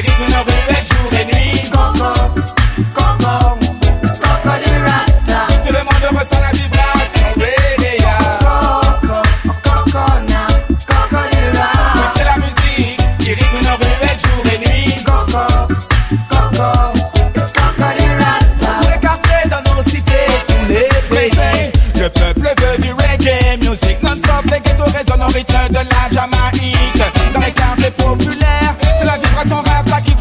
Querido, não vou pé de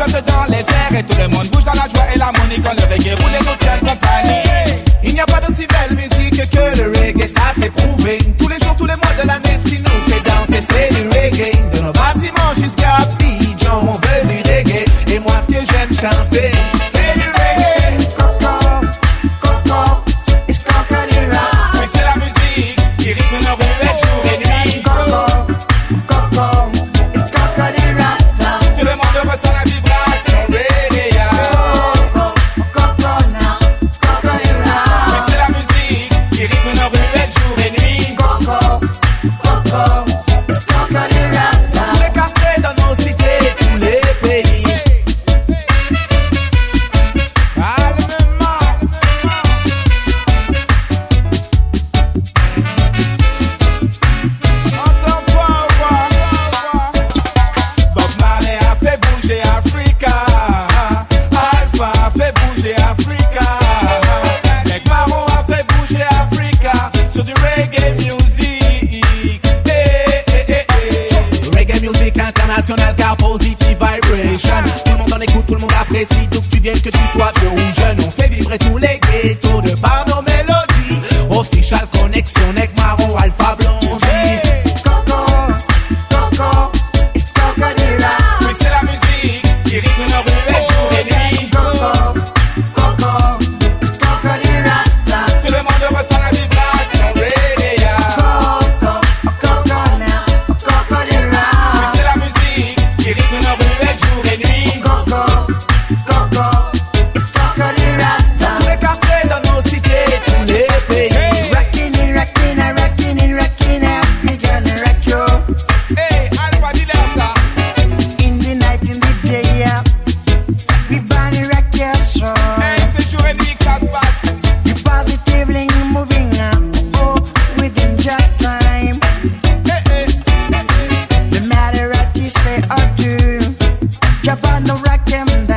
dans les airs et tout le monde bouge dans la joie et l'harmonie quand le reggae roule et nous compagnie. Il n'y a pas d'aussi belle musique que le reggae, ça c'est prouvé. Tous les jours, tous les mois de l'année, ce qui nous fait danser, c'est du reggae. De nos bâtiments jusqu'à Abidjan, on veut du reggae. Et moi, ce que j'aime chanter, c'est du reggae. Coco, coco, it's. Oui, c'est la musique qui rythme nos ruelles jour et nuit. Coco, coco. peito band no rock him.